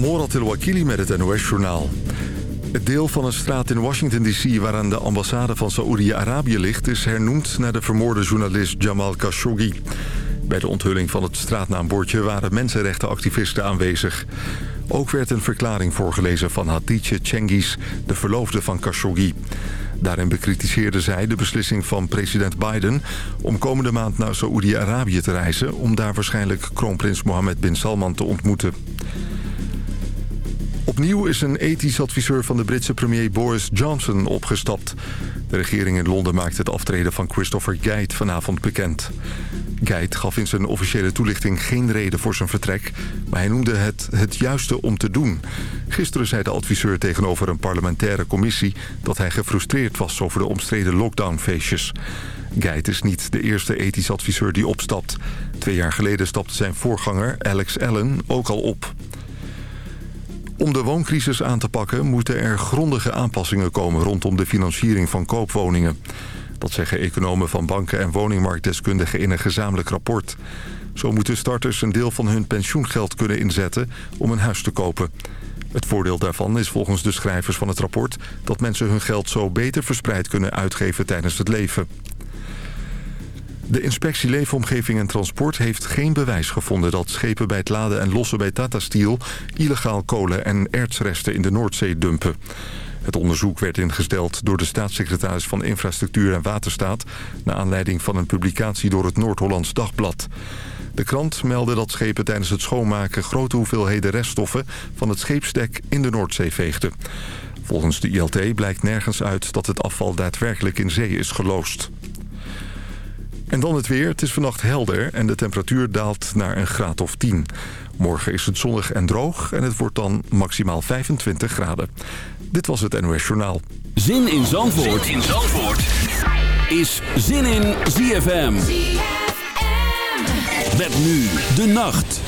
Morat El-Wakili met het NOS-journaal. Het deel van een straat in Washington D.C. waaraan de ambassade van Saoedi-Arabië ligt... is hernoemd naar de vermoorde journalist Jamal Khashoggi. Bij de onthulling van het straatnaambordje waren mensenrechtenactivisten aanwezig. Ook werd een verklaring voorgelezen van Hatice Cengiz, de verloofde van Khashoggi. Daarin bekritiseerde zij de beslissing van president Biden... om komende maand naar Saoedi-Arabië te reizen... om daar waarschijnlijk kroonprins Mohammed bin Salman te ontmoeten. Opnieuw is een ethisch adviseur van de Britse premier Boris Johnson opgestapt. De regering in Londen maakt het aftreden van Christopher Geit vanavond bekend. Geit gaf in zijn officiële toelichting geen reden voor zijn vertrek... maar hij noemde het het juiste om te doen. Gisteren zei de adviseur tegenover een parlementaire commissie... dat hij gefrustreerd was over de omstreden lockdownfeestjes. Geit is niet de eerste ethisch adviseur die opstapt. Twee jaar geleden stapte zijn voorganger Alex Allen ook al op. Om de wooncrisis aan te pakken moeten er grondige aanpassingen komen... rondom de financiering van koopwoningen. Dat zeggen economen van banken en woningmarktdeskundigen in een gezamenlijk rapport. Zo moeten starters een deel van hun pensioengeld kunnen inzetten om een huis te kopen. Het voordeel daarvan is volgens de schrijvers van het rapport... dat mensen hun geld zo beter verspreid kunnen uitgeven tijdens het leven. De inspectie Leefomgeving en Transport heeft geen bewijs gevonden... dat schepen bij het laden en lossen bij Tata Steel... illegaal kolen en ertsresten in de Noordzee dumpen. Het onderzoek werd ingesteld door de staatssecretaris van Infrastructuur en Waterstaat... naar aanleiding van een publicatie door het Noord-Hollands Dagblad. De krant meldde dat schepen tijdens het schoonmaken... grote hoeveelheden reststoffen van het scheepsdek in de Noordzee veegden. Volgens de ILT blijkt nergens uit dat het afval daadwerkelijk in zee is geloosd. En dan het weer. Het is vannacht helder en de temperatuur daalt naar een graad of 10. Morgen is het zonnig en droog en het wordt dan maximaal 25 graden. Dit was het NOS Journaal. Zin in Zandvoort, zin in Zandvoort. is Zin in ZFM. ZFM. Met nu de nacht.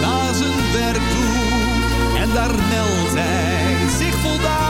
Na naar zijn werk toe. En daar meldt hij zich voldaan.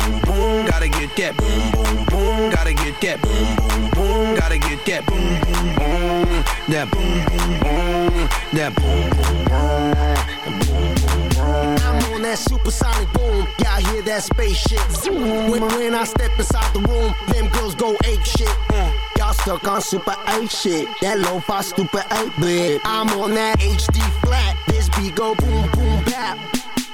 gotta get that boom, boom, boom, gotta get that boom, boom, boom, gotta get that boom, boom, boom, that boom, boom, boom, that boom, boom, boom, I'm on that supersonic boom, y'all hear that spaceship zoom. When, when I step inside the room, them girls go ape shit. Mm. Y'all stuck on super eight shit. That lo-fi stupid eight, bit. I'm on that HD flat. This beat go boom boom bap.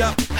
ya.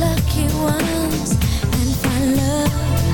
lucky ones and find love.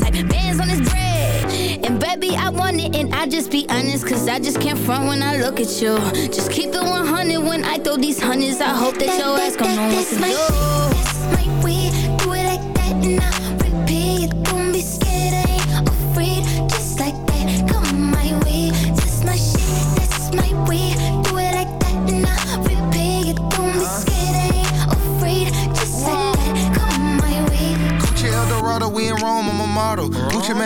type bands on his bread. And baby, I want it and I just be honest Cause I just can't front when I look at you. Just keep it 100 when I throw these hundreds. I hope that your ass gon' know what to do.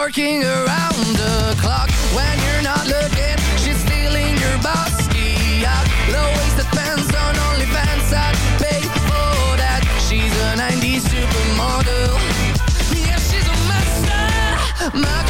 working around the clock. When you're not looking, she's stealing your bossy out. Low-waisted pants on OnlyFans, I'd pay for that. She's a 90s supermodel. Yeah, she's a master. My